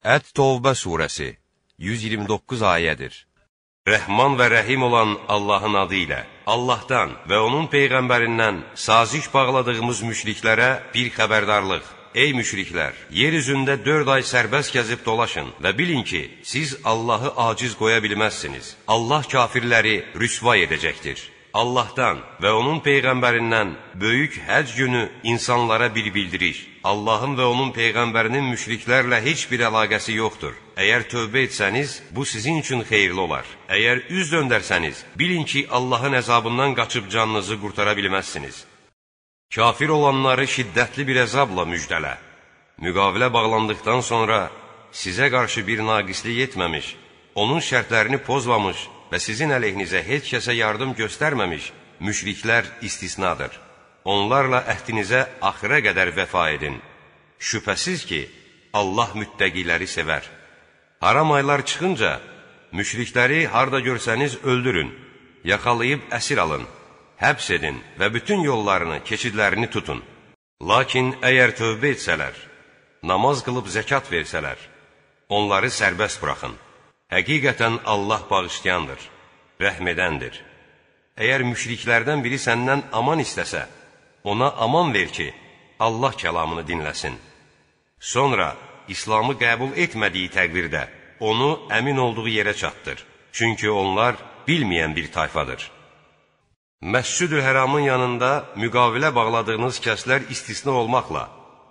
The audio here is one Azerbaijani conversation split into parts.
Ət Tövbə surəsi 129 ayədir. Rəhman və Rəhim olan Allahın adı ilə, Allahdan və onun Peyğəmbərindən saziş bağladığımız müşriklərə bir xəbərdarlıq. Ey müşriklər, yer üzündə dörd ay sərbəst gəzib dolaşın və bilin ki, siz Allahı aciz qoya bilməzsiniz. Allah kafirləri rüsva edəcəkdir. Allahdan və onun Peyğəmbərindən böyük həc günü insanlara bir bildiriş. Allahın və onun Peyğəmbərinin müşriklərlə heç bir əlaqəsi yoxdur. Əgər tövbə etsəniz, bu sizin üçün xeyirli olar. Əgər üz döndərsəniz, bilin ki, Allahın əzabından qaçıb canınızı qurtara bilməzsiniz. Kafir olanları şiddətli bir əzabla müjdələ. Müqavilə bağlandıqdan sonra sizə qarşı bir naqislik etməmiş, onun şərtlərini pozmamış, və sizin əleyhinizə heç kəsə yardım göstərməmiş müşriklər istisnadır. Onlarla əhdinizə axıra qədər vəfa edin. Şübhəsiz ki, Allah müttəqiləri sevər. Haram aylar çıxınca, müşrikləri harda görsəniz öldürün, yaxalayıb əsir alın, həbs edin və bütün yollarını, keçidlərini tutun. Lakin əgər tövbə etsələr, namaz qılıb zəkat versələr, onları sərbəst buraxın. Həqiqətən Allah bağışlayandır, rəhm edəndir. Əgər müşriklərdən biri səndən aman istəsə, ona aman ver ki, Allah kəlamını dinləsin. Sonra İslamı qəbul etmədiyi təqdirdə onu əmin olduğu yerə çatdır. Çünki onlar bilməyən bir tayfadır. Məscid-ül Həramın yanında müqavilə bağladığınız kəslər istisna olmaqla,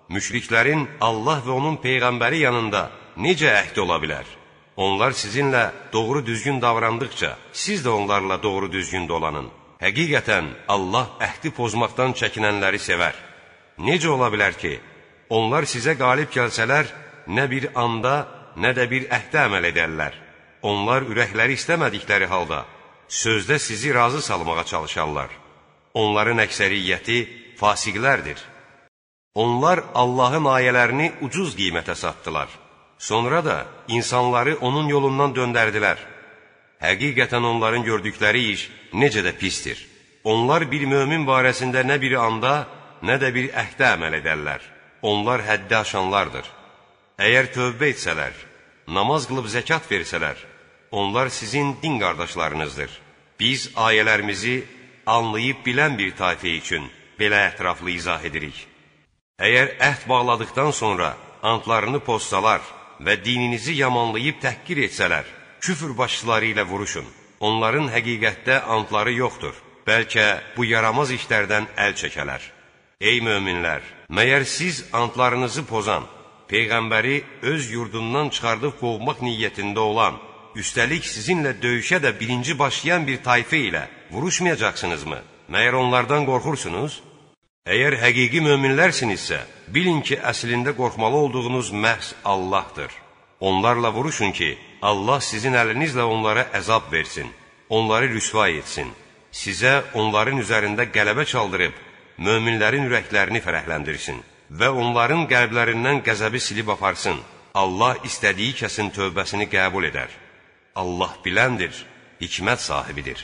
müşriklərin Allah və onun Peyğəmbəri yanında necə əhd ola bilər? Onlar sizinlə doğru düzgün davrandıqca, siz də onlarla doğru düzgün dolanın. Həqiqətən, Allah əhdi pozmaqdan çəkinənləri sevər. Necə ola bilər ki, onlar sizə qalib gəlsələr, nə bir anda, nə də bir əhdə əməl edərlər. Onlar ürəkləri istəmədikləri halda, sözdə sizi razı salmağa çalışarlar. Onların əksəriyyəti fasiqlərdir. Onlar Allahın ayələrini ucuz qiymətə satdılar. Sonra da insanları onun yolundan döndərdilər. Həqiqətən onların gördükləri iş necə də pistir. Onlar bir mömin barəsində nə bir anda, nə də bir əhdə əməl edərlər. Onlar həddi aşanlardır. Əgər tövbə etsələr, namaz qılıb zəkat versələr, onlar sizin din qardaşlarınızdır. Biz ayələrimizi anlayıb bilən bir tayfə üçün belə ətraflı izah edirik. Əgər əhd bağladıqdan sonra antlarını pozsalar, və dininizi yamanlayıb təhqir etsələr, küfür başçıları ilə vuruşun. Onların həqiqətdə antları yoxdur. Bəlkə bu yaramaz işlərdən əl çəkələr. Ey möminlər, məyər siz antlarınızı pozan, Peyğəmbəri öz yurdundan çıxardıb qovmaq niyyətində olan, üstəlik sizinlə döyüşə də birinci başlayan bir tayfə ilə vuruşmayacaqsınızmı? Məyər onlardan qorxursunuz? Əgər həqiqi möminlərsinizsə, bilin ki, əslində qorxmalı olduğunuz məhz Allahdır. Onlarla vuruşun ki, Allah sizin əlinizlə onlara əzab versin, onları rüsva etsin. Sizə onların üzərində qələbə çaldırıb, möminlərin ürəklərini fərəhləndirsin və onların qəlblərindən qəzəbi silib aparsın. Allah istədiyi kəsin tövbəsini qəbul edər. Allah biləndir, hikmət sahibidir.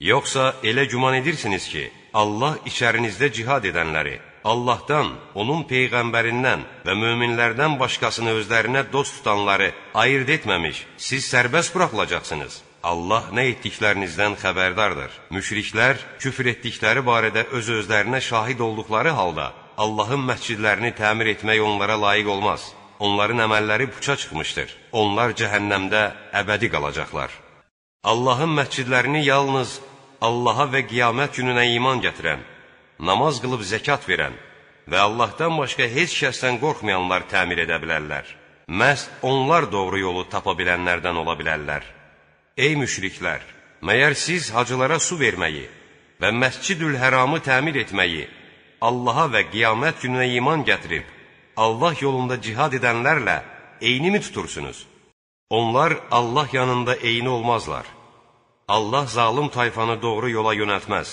Yoxsa elə güman edirsiniz ki, Allah içərinizdə cihad edənləri, Allahdan, onun Peyğəmbərindən və möminlərdən başqasını özlərinə dost tutanları ayırt etməmiş, siz sərbəst buraxılacaqsınız. Allah nə etdiklərinizdən xəbərdardır. Müşriklər küfr etdikləri barədə öz-özlərinə şahid olduqları halda, Allahın məscidlərini təmir etmək onlara layiq olmaz. Onların əməlləri puça çıxmışdır. Onlar cəhənnəmdə əbədi qalacaqlar. Allahın məscidlərini yalnız Allaha və qiyamət gününə iman gətirən, namaz qılıb zəkat verən və Allahdan başqa heç kəsdən qorxmayanlar təmir edə bilərlər. Məhz onlar doğru yolu tapa bilənlərdən ola bilərlər. Ey müşriklər! Məyər siz hacılara su verməyi və məscidül həramı təmir etməyi, Allaha və qiyamət gününə iman gətirib, Allah yolunda cihad edənlərlə eynimi tutursunuz? Onlar Allah yanında eyni olmazlar. Allah zalım tayfanı doğru yola yönəltməz.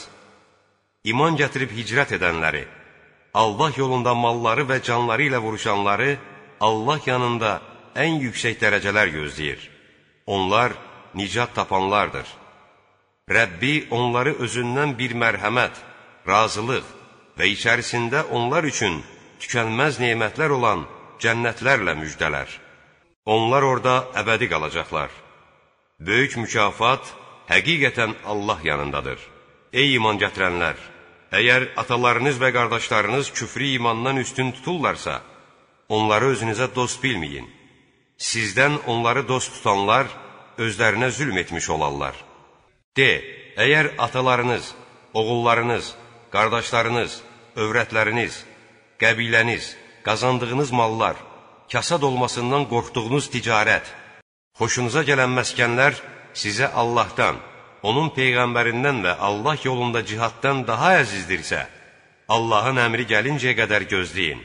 İman gətirib hicrət edənləri, Allah yolunda malları və canları ilə vuruşanları Allah yanında ən yüksək dərəcələr gözləyir. Onlar nicat tapanlardır. Rəbbi onları özündən bir mərhəmət, razılıq və içərisində onlar üçün tükənməz nemətlər olan cənnətlərlə müjdələr. Onlar orada əbədi qalacaqlar. Böyük mükafat həqiqətən Allah yanındadır. Ey iman gətirənlər! Əgər atalarınız və qardaşlarınız küfrü imandan üstün tuturlarsa, onları özünüzə dost bilməyin. Sizdən onları dost tutanlar özlərinə zülm etmiş olarlar. De, əgər atalarınız, oğullarınız, qardaşlarınız, övrətləriniz, qəbiləniz, qazandığınız mallar, kasad olmasından qorxduğunuz ticarət, xoşunuza gələn məskənlər sizə Allahdan, onun Peyğəmbərindən və Allah yolunda cihaddan daha əzizdirsə, Allahın əmri gəlincəyə qədər gözləyin.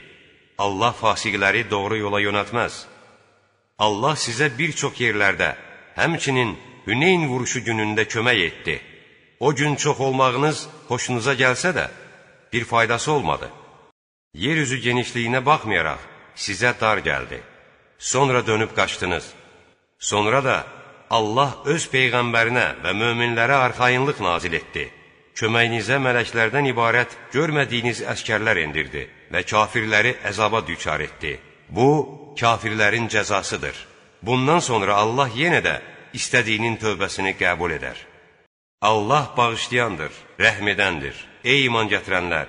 Allah fasiqləri doğru yola yönətməz. Allah sizə bir çox yerlərdə, həmçinin Hüneyn vuruşu günündə kömək etdi. O gün çox olmağınız xoşunuza gəlsə də, bir faydası olmadı. Yer üzü genişliyinə baxmayaraq, sizə dar gəldi. Sonra dönüb qaçdınız. Sonra da Allah öz Peyğəmbərinə və möminlərə arxayınlıq nazil etdi. Köməyinizə mələklərdən ibarət görmədiyiniz əskərlər endirdi və kafirləri əzaba düçar etdi. Bu, kafirlərin cəzasıdır. Bundan sonra Allah yenə də istədiyinin tövbəsini qəbul edər. Allah bağışlayandır, rəhm edəndir. Ey iman gətirənlər!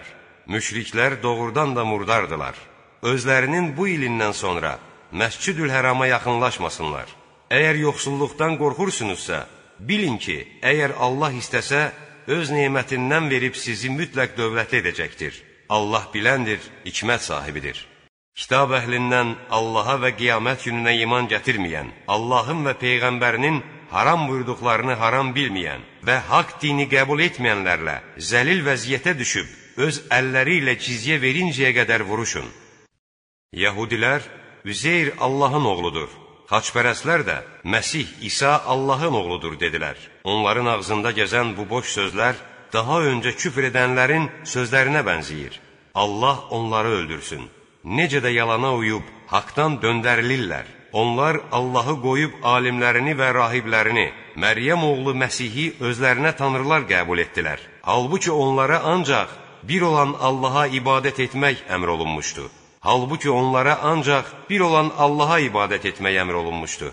Müşriklər doğrudan da murdardılar özlərinin bu ilindən sonra Məscid-ül Hərama yaxınlaşmasınlar. Əgər yoxsulluqdan qorxursunuzsa, bilin ki, əgər Allah istəsə, öz nemətindən verib sizi mütləq dövlətli edəcəkdir. Allah biləndir, hikmət sahibidir. Kitab əhlindən Allaha və qiyamət gününə iman gətirməyən, Allahın və Peyğəmbərinin haram buyurduqlarını haram bilməyən və haqq dini qəbul etməyənlərlə zəlil vəziyyətə düşüb, öz əlləri ilə cizyə verincəyə qədər vuruşun. Yəhudilər Üzeyr Allahın oğludur. Xaçpərəslər də Məsih İsa Allahın oğludur dedilər. Onların ağzında gəzən bu boş sözlər daha öncə küfr edənlərin sözlərinə bənzəyir. Allah onları öldürsün. Necə də yalana uyub haqdan döndərilirlər. Onlar Allahı qoyub alimlərini və rahiblərini, Məryəm oğlu Məsihi özlərinə tanrılar qəbul etdilər. Halbuki onlara ancaq bir olan Allaha ibadət etmək əmr olunmuşdu. Halbuki onlara ancaq bir olan Allaha ibadət etmək əmr olunmuşdu.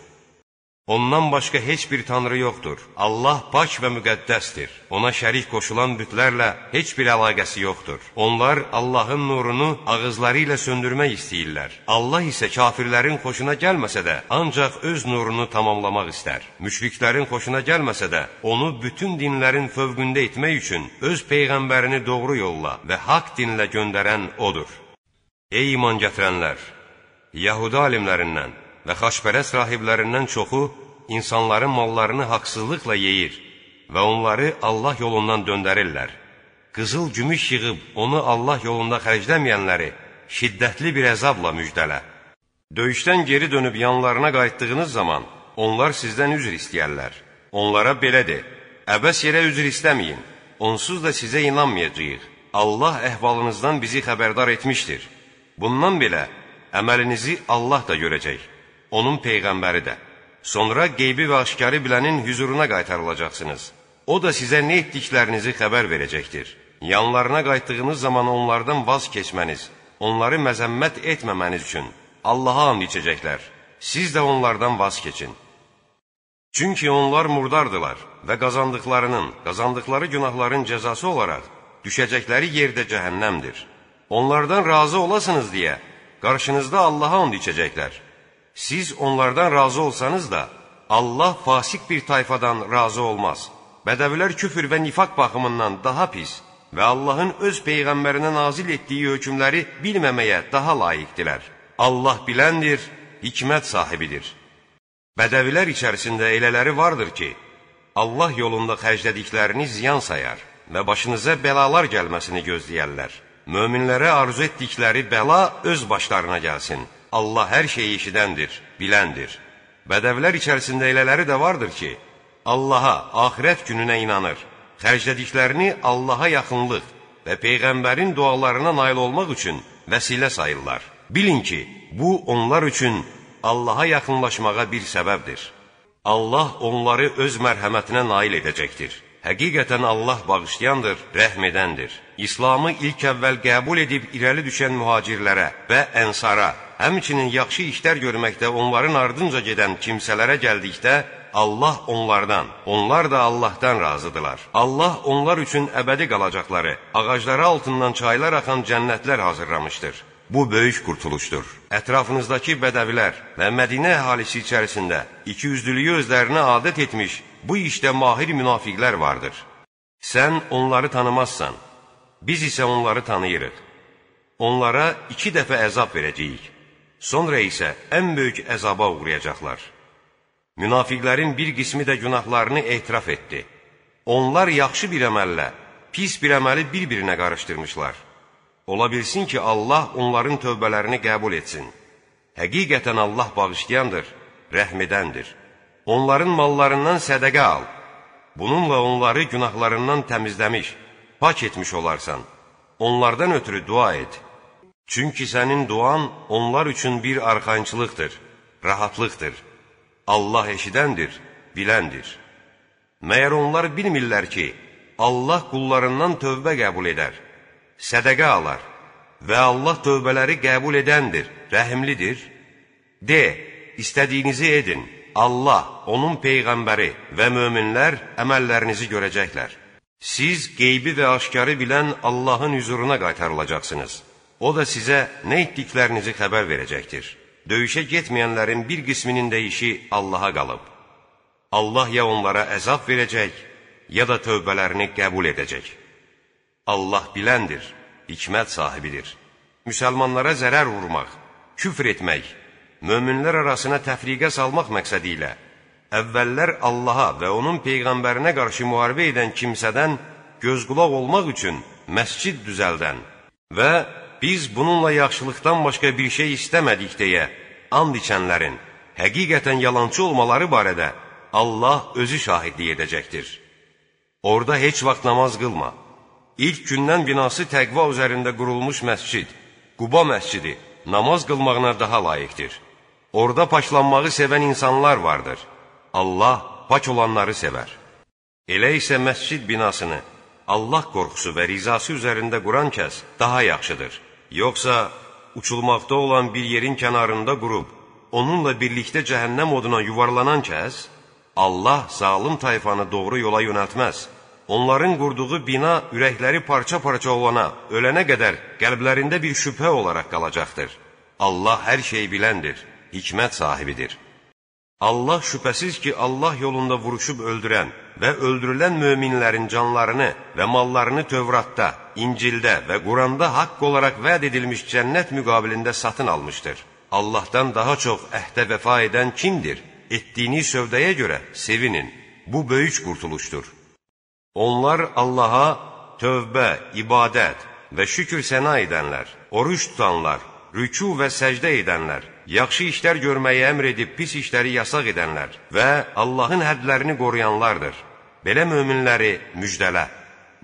Ondan başqa heç bir tanrı yoxdur. Allah pak və müqəddəsdir. Ona şərik qoşulan bütlərlə heç bir əlaqəsi yoxdur. Onlar Allahın nurunu ağızları ilə söndürmək istəyirlər. Allah isə kafirlərin xoşuna gəlməsə də, ancaq öz nurunu tamamlamaq istər. Müşriklərin xoşuna gəlməsə də, onu bütün dinlərin fövqündə etmək üçün öz Peyğəmbərini doğru yolla və haqq dinlə göndərən Odur. Ey iman gətirənlər! Yahudi alimlərindən və xaşpərəs rahiblərindən çoxu insanların mallarını haqsızlıqla yeyir və onları Allah yolundan döndərirlər. Qızıl gümüş yığıb onu Allah yolunda xərcləməyənləri şiddətli bir əzabla müjdələ. Döyüşdən geri dönüb yanlarına qayıtdığınız zaman onlar sizdən üzr istəyərlər. Onlara belə de, əbəs yerə üzr istəməyin, onsuz da sizə inanmayacaq. Allah əhvalınızdan bizi xəbərdar etmişdir. Bundan belə əməlinizi Allah da görəcək, onun Peyğəmbəri də. Sonra qeybi və aşkarı bilənin hüzuruna qaytarılacaqsınız. O da sizə nə etdiklərinizi xəbər verəcəkdir. Yanlarına qayıtdığınız zaman onlardan vaz keçməniz, onları məzəmmət etməməniz üçün Allaha and içəcəklər. Siz də onlardan vaz keçin. Çünki onlar murdardılar və qazandıqlarının, qazandıqları günahların cəzası olaraq düşəcəkləri yerdə cəhənnəmdir. Onlardan razı olasınız deyə qarşınızda Allaha and içəcəklər. Siz onlardan razı olsanız da, Allah fasik bir tayfadan razı olmaz. Bədəvilər küfür və nifaq baxımından daha pis və Allahın öz Peyğəmbərinə nazil etdiyi hökmləri bilməməyə daha layiqdilər. Allah biləndir, hikmət sahibidir. Bədəvilər içərisində elələri vardır ki, Allah yolunda xərclədiklərini ziyan sayar və başınıza bəlalar gəlməsini gözləyərlər. Möminlərə arzu etdikləri bəla öz başlarına gəlsin. Allah hər şeyi eşidəndir, biləndir. Bədəvlər içərisində elələri də vardır ki, Allaha, axirət gününə inanır. Xərclədiklərini Allaha yaxınlıq və Peyğəmbərin dualarına nail olmaq üçün vəsilə sayırlar. Bilin ki, bu onlar üçün Allaha yaxınlaşmağa bir səbəbdir. Allah onları öz mərhəmətinə nail edəcəkdir. Həqiqətən Allah bağışlayandır, rəhm edəndir. İslamı ilk əvvəl qəbul edib irəli düşən mühacirlərə və ənsara, həmçinin yaxşı işlər görməkdə onların ardınca gedən kimsələrə gəldikdə, Allah onlardan, onlar da Allahdan razıdılar. Allah onlar üçün əbədi qalacaqları, ağacları altından çaylar axan cənnətlər hazırlamışdır. Bu böyük qurtuluşdur. Ətrafınızdakı bədəvilər və Mədinə əhalisi içərisində ikiyüzlülüyü özlərinə adət etmiş bu işdə mahir münafiqlər vardır. Sən onları tanımazsan, biz isə onları tanıyırıq. Onlara iki dəfə əzab verəcəyik. Sonra isə ən böyük əzaba uğrayacaqlar. Münafiqlərin bir qismi də günahlarını etiraf etdi. Onlar yaxşı bir əməllə, pis bir əməli bir-birinə qarışdırmışlar. Ola bilsin ki, Allah onların tövbələrini qəbul etsin. Həqiqətən Allah bağışlayandır, rəhm edəndir. Onların mallarından sədəqə al. Bununla onları günahlarından təmizləmiş, pak etmiş olarsan. Onlardan ötürü dua et. Çünki sənin duan onlar üçün bir arxançılıqdır, rahatlıqdır. Allah eşidəndir, biləndir. Məyər onlar bilmirlər ki, Allah qullarından tövbə qəbul edər, sədəqə alar və Allah tövbələri qəbul edəndir, rəhimlidir. De, istədiyinizi edin. Allah, onun peyğəmbəri və möminlər əməllərinizi görəcəklər. Siz qeybi və aşkarı bilən Allahın hüzuruna qaytarılacaqsınız. O da sizə nə etdiklərinizi xəbər verəcəkdir. Döyüşə getməyənlərin bir qisminin də işi Allaha qalıb. Allah ya onlara əzab verəcək, ya da tövbələrini qəbul edəcək. Allah biləndir, hikmət sahibidir. Müsəlmanlara zərər vurmaq, küfr etmək, möminlər arasına təfriqə salmaq məqsədi ilə əvvəllər Allaha və onun Peyğəmbərinə qarşı müharibə edən kimsədən gözqulaq olmaq üçün məscid düzəldən və biz bununla yaxşılıqdan başqa bir şey istəmədik deyə and içənlərin həqiqətən yalançı olmaları barədə Allah özü şahidlik edəcəkdir. Orada heç vaxt namaz qılma. İlk gündən binası təqva üzərində qurulmuş məscid, Quba məscidi, namaz qılmağına daha layiqdir. Orada paçlanmağı sevən insanlar vardır. Allah paç olanları sevər. Elə isə məscid binasını Allah qorxusu və rizası üzərində quran kəs daha yaxşıdır. Yoxsa uçulmaqda olan bir yerin kənarında qurub, onunla birlikdə cəhənnəm oduna yuvarlanan kəs, Allah zalım tayfanı doğru yola yönəltməz. Onların qurduğu bina ürəkləri parça-parça olana, ölənə qədər qəlblərində bir şübhə olaraq qalacaqdır. Allah hər şeyi biləndir, hikmət sahibidir. Allah şübhəsiz ki, Allah yolunda vuruşub öldürən və öldürülən möminlərin canlarını və mallarını Tövratda, İncildə və Quranda haqq olaraq vəd edilmiş cənnət müqabilində satın almışdır. Allahdan daha çox əhdə vəfa edən kimdir? Etdiyini sövdəyə görə sevinin. Bu böyük qurtuluşdur. Onlar Allaha tövbə, ibadət və şükür səna edənlər, oruç tutanlar, rüku və səcdə edənlər, yaxşı işlər görməyi əmr edib pis işləri yasaq edənlər və Allahın hədlərini qoruyanlardır. Belə möminləri müjdələ.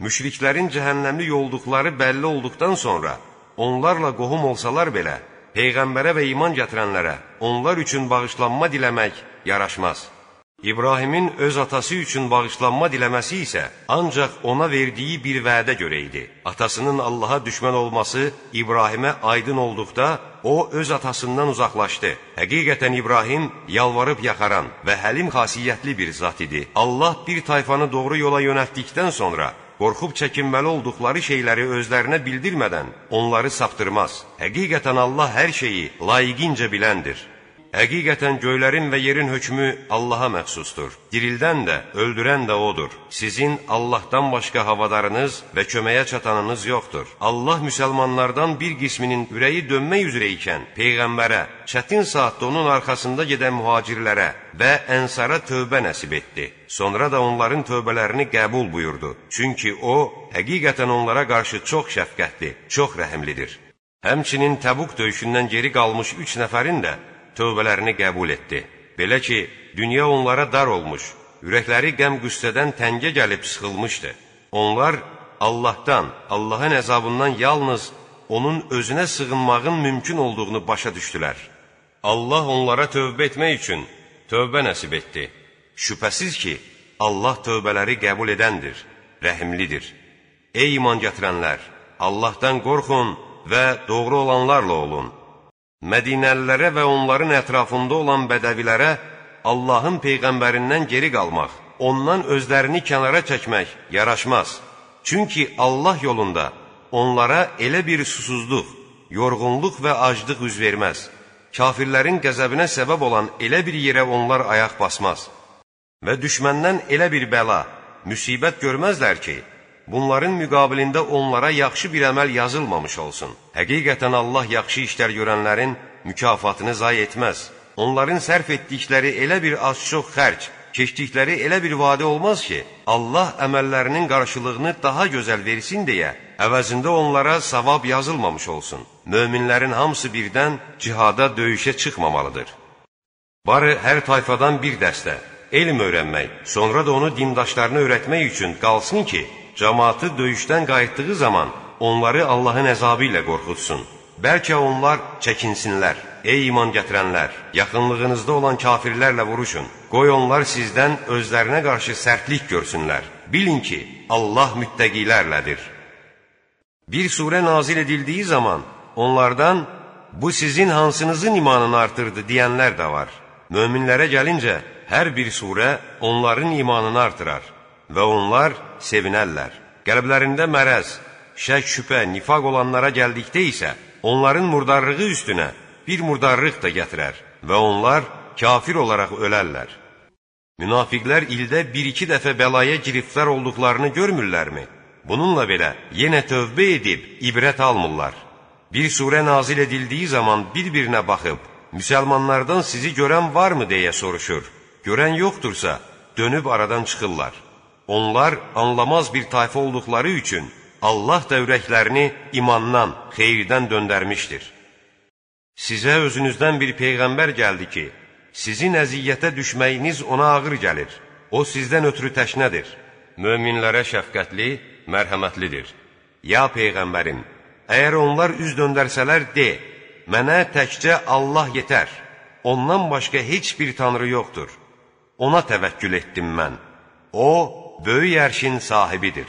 Müşriklərin cəhənnəmlik olduqları bəlli olduqdan sonra, onlarla qohum olsalar belə, Peyğəmbərə və iman gətirənlərə onlar üçün bağışlanma diləmək yaraşmaz. İbrahimin öz atası üçün bağışlanma diləməsi isə ancaq ona verdiyi bir vədə görə idi. Atasının Allaha düşmən olması İbrahimə aydın olduqda, o öz atasından uzaqlaşdı. Həqiqətən İbrahim yalvarıb yaxaran və həlim xasiyyətli bir zat idi. Allah bir tayfanı doğru yola yönəltdikdən sonra, qorxub çəkinməli olduqları şeyləri özlərinə bildirmədən onları saptırmaz. Həqiqətən Allah hər şeyi layiqincə biləndir. Həqiqətən göylərin və yerin hökmü Allaha məxsusdur. Dirildən də, öldürən də O'dur. Sizin Allahdan başqa havadarınız və köməyə çatanınız yoxdur. Allah müsəlmanlardan bir qisminin ürəyi dönmək üzrə ikən Peyğəmbərə, çətin saatda onun arxasında gedən mühacirlərə və ənsara tövbə nəsib etdi. Sonra da onların tövbələrini qəbul buyurdu. Çünki O, həqiqətən onlara qarşı çox şəfqətli, çox rəhimlidir. Həmçinin Təbuk döyüşündən geri qalmış üç nəfərin də tövbələrini qəbul etdi. Belə ki, dünya onlara dar olmuş, ürəkləri qəm-qüssədən təngə gəlib sıxılmışdı. Onlar Allahdan, Allahın əzabından yalnız onun özünə sığınmağın mümkün olduğunu başa düşdülər. Allah onlara tövbə etmək üçün tövbə nəsib etdi. Şübhəsiz ki, Allah tövbələri qəbul edəndir, rəhimlidir. Ey iman gətirənlər, Allahdan qorxun və doğru olanlarla olun. Mədinəlilərə və onların ətrafında olan bədəvilərə Allahın Peyğəmbərindən geri qalmaq, ondan özlərini kənara çəkmək yaraşmaz. Çünki Allah yolunda onlara elə bir susuzluq, yorğunluq və aclıq üz verməz. Kafirlərin qəzəbinə səbəb olan elə bir yerə onlar ayaq basmaz. Və düşməndən elə bir bəla, müsibət görməzlər ki, bunların müqabilində onlara yaxşı bir əməl yazılmamış olsun. Həqiqətən Allah yaxşı işlər görənlərin mükafatını zay etməz. Onların sərf etdikləri elə bir az-çox xərc, keçdikləri elə bir vadi olmaz ki, Allah əməllərinin qarşılığını daha gözəl versin deyə, əvəzində onlara savab yazılmamış olsun. Möminlərin hamısı birdən cihada döyüşə çıxmamalıdır. Barı hər tayfadan bir dəstə, elm öyrənmək, sonra da onu dindaşlarına öyrətmək üçün qalsın ki, cəmaatı döyüşdən qayıtdığı zaman onları Allahın əzabı ilə qorxutsun. Bəlkə onlar çəkinsinlər. Ey iman gətirənlər, yaxınlığınızda olan kafirlərlə vuruşun. Qoy onlar sizdən özlərinə qarşı sərtlik görsünlər. Bilin ki, Allah müttəqilərlədir. Bir surə nazil edildiyi zaman onlardan bu sizin hansınızın imanını artırdı deyənlər də var. Möminlərə gəlincə, hər bir surə onların imanını artırar və onlar sevinərlər. Qəlblərində mərəz, şək, şübhə, nifaq olanlara gəldikdə isə, onların murdarlığı üstünə bir murdarlıq da gətirər və onlar kafir olaraq ölərlər. Münafiqlər ildə bir-iki dəfə bəlaya giriftar olduqlarını görmürlərmi? Bununla belə yenə tövbə edib ibrət almırlar. Bir surə nazil edildiyi zaman bir-birinə baxıb, müsəlmanlardan sizi görən varmı deyə soruşur. Görən yoxdursa, dönüb aradan çıxırlar. Onlar anlamaz bir tayfa olduqları üçün Allah da ürəklərini imandan, xeyirdən döndərmişdir. Sizə özünüzdən bir peyğəmbər gəldi ki, sizin əziyyətə düşməyiniz ona ağır gəlir. O sizdən ötürü təşnədir. Möminlərə şəfqətli, mərhəmətlidir. Ya peyğəmbərim, əgər onlar üz döndərsələr de, mənə təkcə Allah yetər. Ondan başqa heç bir tanrı yoxdur. Ona təvəkkül etdim mən. O, böyük ərşin sahibidir.